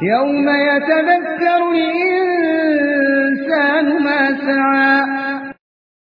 يوم يتذكر الإنسان ما سعى.